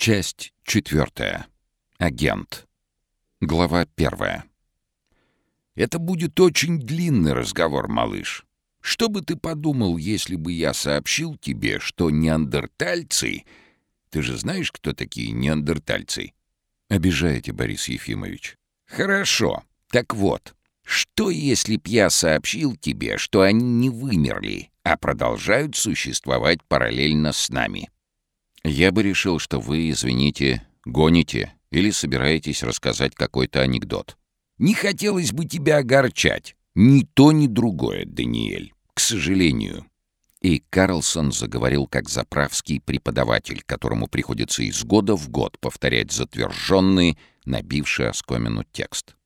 Часть четвертая. Агент. Глава первая. Это будет очень длинный разговор, малыш. Что бы ты подумал, если бы я сообщил тебе, что неандертальцы... Ты же знаешь, кто такие неандертальцы? Обижаете, Борис Ефимович. Хорошо. Так вот, что если б я сообщил тебе, что они не вымерли, а продолжают существовать параллельно с нами? Я бы решил, что вы, извините, гоните или собираетесь рассказать какой-то анекдот. Не хотелось бы тебя огорчать. Ни то, ни другое, Даниэль. К сожалению. И Карлсон заговорил как заправский преподаватель, которому приходится из года в год повторять затверженный, набивший оскомину текст.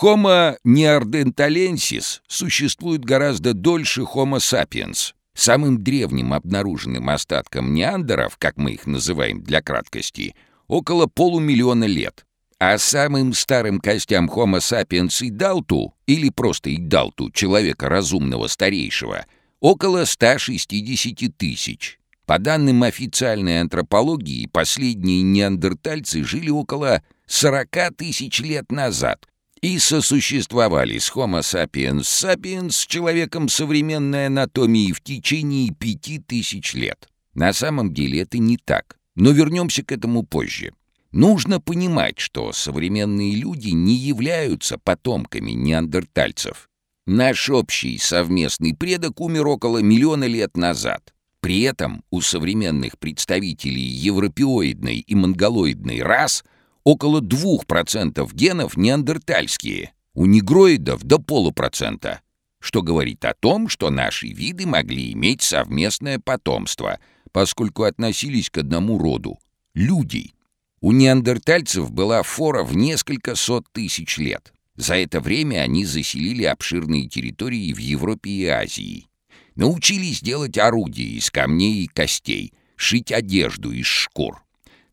Homo neanderthalensis существует гораздо дольше Homo sapiens. Самым древним обнаруженным остатком неандеров, как мы их называем для краткости, около полумиллиона лет. А самым старым костям Homo sapiens идалту, или просто идалту, человека разумного старейшего, около 160 тысяч. По данным официальной антропологии, последние неандертальцы жили около 40 тысяч лет назад, и сосуществовали с Homo sapiens sapiens, человеком современной анатомии, в течение пяти тысяч лет. На самом деле это не так, но вернемся к этому позже. Нужно понимать, что современные люди не являются потомками неандертальцев. Наш общий совместный предок умер около миллиона лет назад. При этом у современных представителей европеоидной и монголоидной рас – около 2% генов неандертальские, у негроидов до полупроцента, что говорит о том, что наши виды могли иметь совместное потомство, поскольку относились к одному роду — людей. У неандертальцев была фора в несколько сот тысяч лет. За это время они заселили обширные территории в Европе и Азии. Научились делать орудия из камней и костей, шить одежду из шкур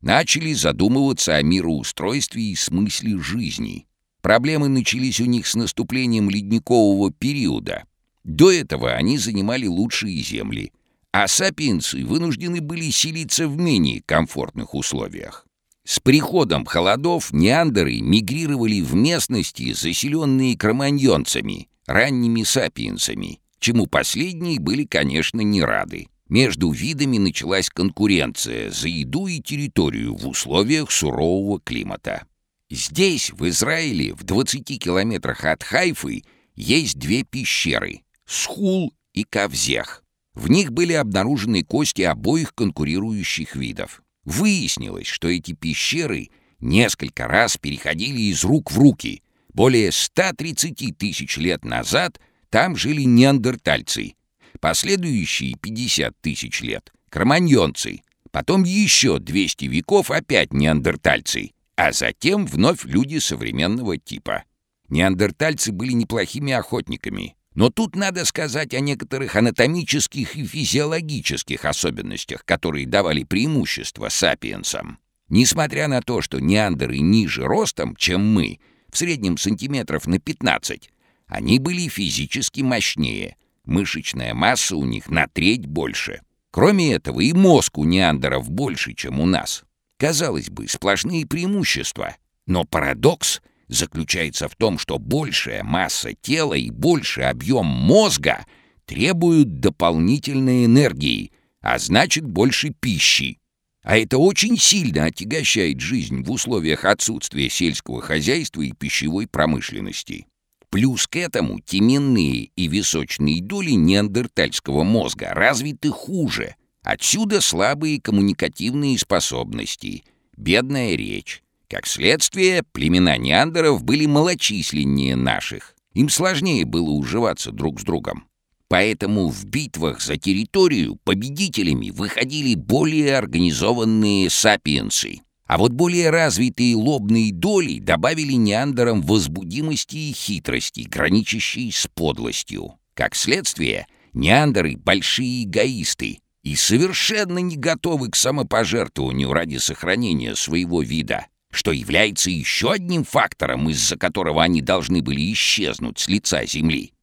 начали задумываться о мироустройстве и смысле жизни. Проблемы начались у них с наступлением ледникового периода. До этого они занимали лучшие земли, а сапиенсы вынуждены были селиться в менее комфортных условиях. С приходом холодов неандеры мигрировали в местности, заселенные кроманьонцами, ранними сапиенсами, чему последние были, конечно, не рады. Между видами началась конкуренция за еду и территорию в условиях сурового климата. Здесь, в Израиле, в 20 километрах от Хайфы, есть две пещеры — Схул и Кавзех. В них были обнаружены кости обоих конкурирующих видов. Выяснилось, что эти пещеры несколько раз переходили из рук в руки. Более 130 тысяч лет назад там жили неандертальцы — Последующие 50 тысяч лет — кроманьонцы, потом еще 200 веков опять неандертальцы, а затем вновь люди современного типа. Неандертальцы были неплохими охотниками, но тут надо сказать о некоторых анатомических и физиологических особенностях, которые давали преимущество сапиенсам. Несмотря на то, что неандеры ниже ростом, чем мы, в среднем сантиметров на 15, они были физически мощнее — Мышечная масса у них на треть больше. Кроме этого, и мозг у неандеров больше, чем у нас. Казалось бы, сплошные преимущества. Но парадокс заключается в том, что большая масса тела и больший объем мозга требуют дополнительной энергии, а значит больше пищи. А это очень сильно отягощает жизнь в условиях отсутствия сельского хозяйства и пищевой промышленности. Плюс к этому теменные и височные доли неандертальского мозга развиты хуже. Отсюда слабые коммуникативные способности, бедная речь. Как следствие, племена неандеров были малочисленнее наших. Им сложнее было уживаться друг с другом. Поэтому в битвах за территорию победителями выходили более организованные сапиенсы. А вот более развитые лобные доли добавили неандерам возбудимости и хитрости, граничащей с подлостью. Как следствие, неандеры — большие эгоисты и совершенно не готовы к самопожертвованию ради сохранения своего вида, что является еще одним фактором, из-за которого они должны были исчезнуть с лица Земли.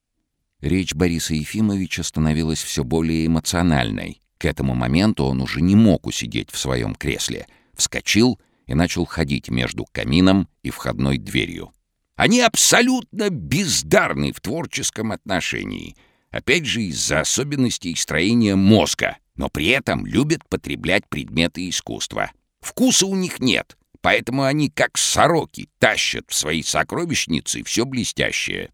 Речь Бориса Ефимовича становилась все более эмоциональной. К этому моменту он уже не мог усидеть в своем кресле — вскочил и начал ходить между камином и входной дверью. Они абсолютно бездарны в творческом отношении, опять же из-за особенностей строения мозга, но при этом любят потреблять предметы искусства. Вкуса у них нет, поэтому они, как сороки, тащат в свои сокровищницы все блестящее.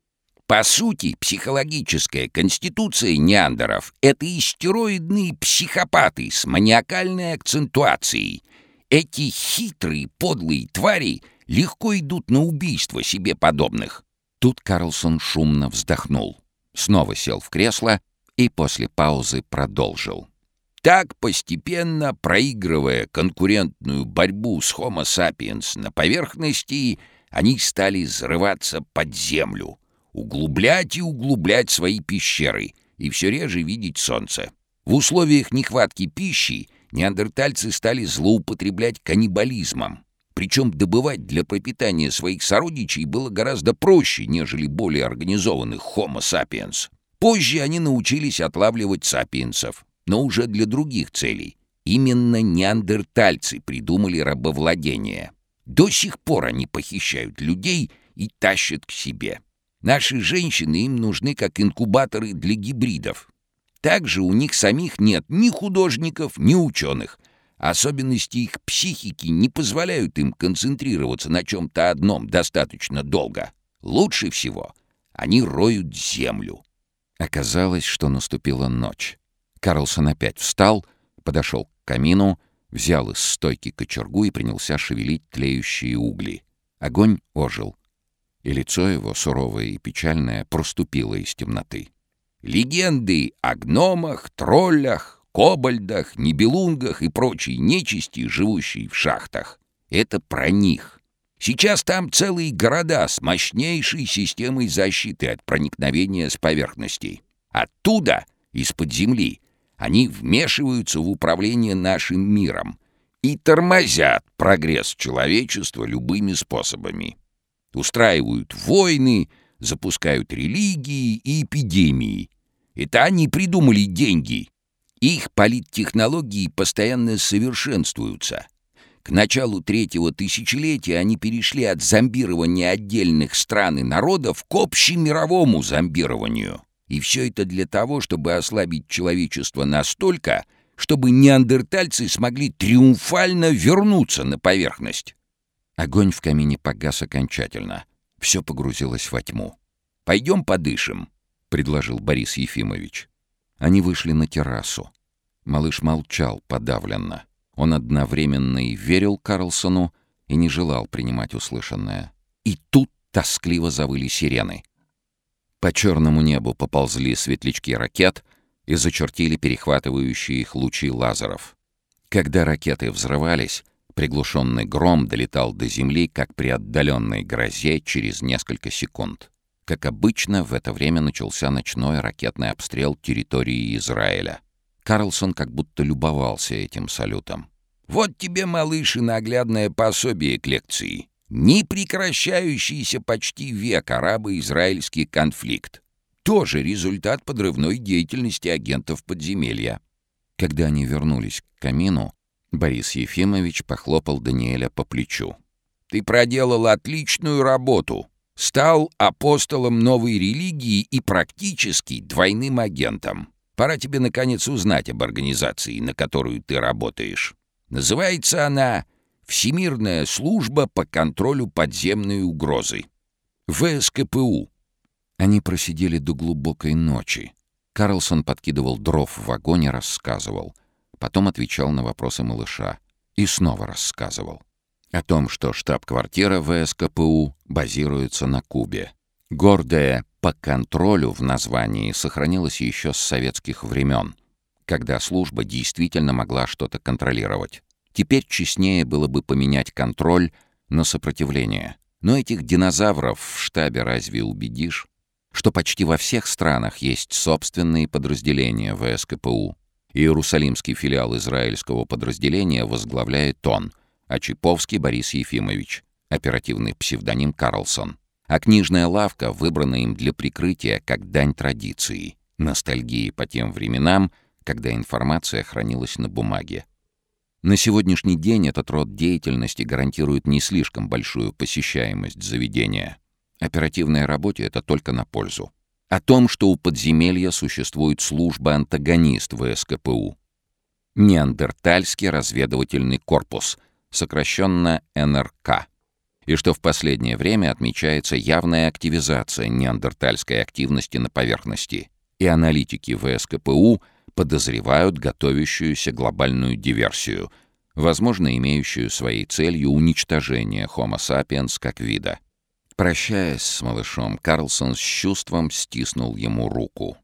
По сути, психологическая конституция неандеров — это истероидные психопаты с маниакальной акцентуацией. Эти хитрые, подлые твари легко идут на убийство себе подобных. Тут Карлсон шумно вздохнул, снова сел в кресло и после паузы продолжил. Так, постепенно проигрывая конкурентную борьбу с Homo sapiens на поверхности, они стали взрываться под землю, углублять и углублять свои пещеры и все реже видеть солнце. В условиях нехватки пищи неандертальцы стали злоупотреблять каннибализмом. Причем добывать для пропитания своих сородичей было гораздо проще, нежели более организованных Homo sapiens. Позже они научились отлавливать сапиенсов, но уже для других целей. Именно неандертальцы придумали рабовладение. До сих пор они похищают людей и тащат к себе. Наши женщины им нужны как инкубаторы для гибридов. Также у них самих нет ни художников, ни ученых. Особенности их психики не позволяют им концентрироваться на чем-то одном достаточно долго. Лучше всего они роют землю. Оказалось, что наступила ночь. Карлсон опять встал, подошел к камину, взял из стойки кочергу и принялся шевелить тлеющие угли. Огонь ожил, и лицо его, суровое и печальное, проступило из темноты. Легенды о гномах, троллях, кобальдах, небелунгах и прочей нечисти, живущей в шахтах, это про них. Сейчас там целые города с мощнейшей системой защиты от проникновения с поверхностей. Оттуда, из-под земли, они вмешиваются в управление нашим миром и тормозят прогресс человечества любыми способами. Устраивают войны, запускают религии и эпидемии. Это они придумали деньги. Их политтехнологии постоянно совершенствуются. К началу третьего тысячелетия они перешли от зомбирования отдельных стран и народов к общемировому зомбированию. И все это для того, чтобы ослабить человечество настолько, чтобы неандертальцы смогли триумфально вернуться на поверхность. Огонь в камине погас окончательно. Все погрузилось во тьму. «Пойдем подышим», — предложил Борис Ефимович. Они вышли на террасу. Малыш молчал подавленно. Он одновременно и верил Карлсону, и не желал принимать услышанное. И тут тоскливо завыли сирены. По черному небу поползли светлячки ракет и зачертили перехватывающие их лучи лазеров. Когда ракеты взрывались, приглушенный гром долетал до земли, как при отдаленной грозе через несколько секунд. Как обычно, в это время начался ночной ракетный обстрел территории Израиля. Карлсон как будто любовался этим салютом. «Вот тебе, малыш, и наглядное пособие к лекции», непрекращающийся почти век арабо-израильский конфликт. Тоже результат подрывной деятельности агентов подземелья. Когда они вернулись к камину, Борис Ефимович похлопал Даниэля по плечу. «Ты проделал отличную работу. Стал апостолом новой религии и практически двойным агентом. Пора тебе, наконец, узнать об организации, на которую ты работаешь. Называется она Всемирная служба по контролю подземной угрозы. ВСКПУ. Они просидели до глубокой ночи. Карлсон подкидывал дров в огонь и рассказывал. Потом отвечал на вопросы малыша. И снова рассказывал. О том, что штаб-квартира ВСКПУ базируется на Кубе. Гордая «по контролю» в названии сохранилась еще с советских времен, когда служба действительно могла что-то контролировать. Теперь честнее было бы поменять контроль на сопротивление. Но этих динозавров в штабе разве убедишь? Что почти во всех странах есть собственные подразделения ВСКПУ. Иерусалимский филиал израильского подразделения возглавляет он, а Чиповский Борис Ефимович, оперативный псевдоним Карлсон. А книжная лавка выбрана им для прикрытия как дань традиции, ностальгии по тем временам, когда информация хранилась на бумаге. На сегодняшний день этот род деятельности гарантирует не слишком большую посещаемость заведения. Оперативной работе это только на пользу. О том, что у подземелья существует служба-антагонист ВСКПУ. Неандертальский разведывательный корпус, сокращенно НРК. И что в последнее время отмечается явная активизация неандертальской активности на поверхности. И аналитики ВСКПУ подозревают готовящуюся глобальную диверсию, возможно, имеющую своей целью уничтожение Homo sapiens как вида. Прощаясь с малышом, Карлсон с чувством стиснул ему руку.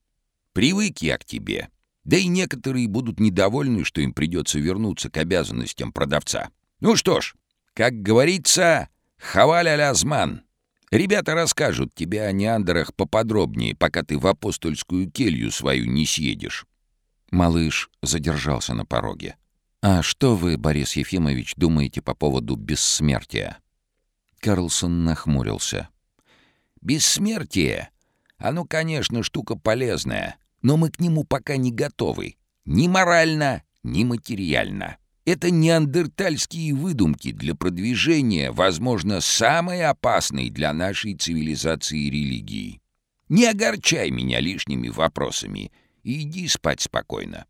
«Привык я к тебе. Да и некоторые будут недовольны, что им придется вернуться к обязанностям продавца. Ну что ж, как говорится, хаваль алязман. Ребята расскажут тебе о неандерах поподробнее, пока ты в апостольскую келью свою не съедешь». Малыш задержался на пороге. «А что вы, Борис Ефимович, думаете по поводу бессмертия?» Карлсон нахмурился. «Бессмертие? Оно, конечно, штука полезная, но мы к нему пока не готовы. Ни морально, ни материально. Это неандертальские выдумки для продвижения, возможно, самой опасной для нашей цивилизации религии. Не огорчай меня лишними вопросами и иди спать спокойно.